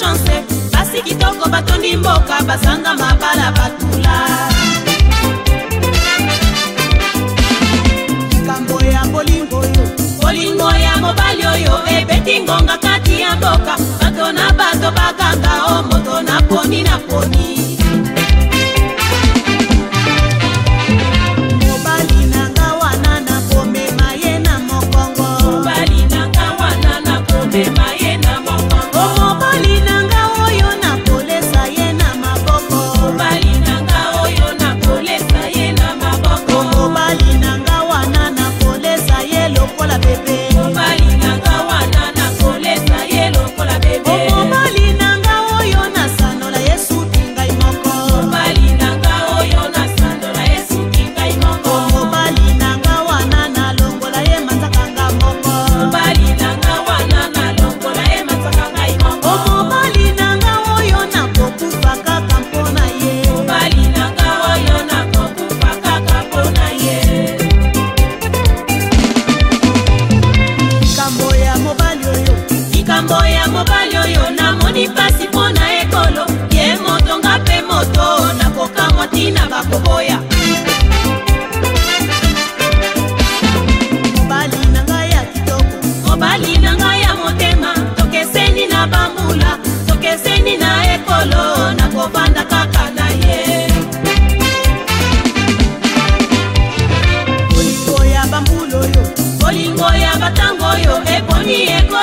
chance basi kitoko batondi mboka basanga mabala batula likambo ya bolingo oyo bolingo ya mobali oyo ebeti ngonga kati ya mboka bato na bato baganga o oh, moto naponi naponi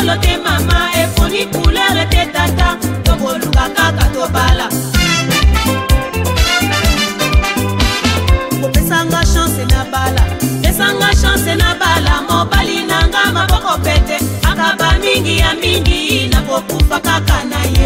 oyo te mama efuni couleur te tata tokoluka kaka tobala kopesanga chance na bala pesanga chance na bala mobali nanga maboko pete akaba mingi ya mingi nakokufa kaka na ye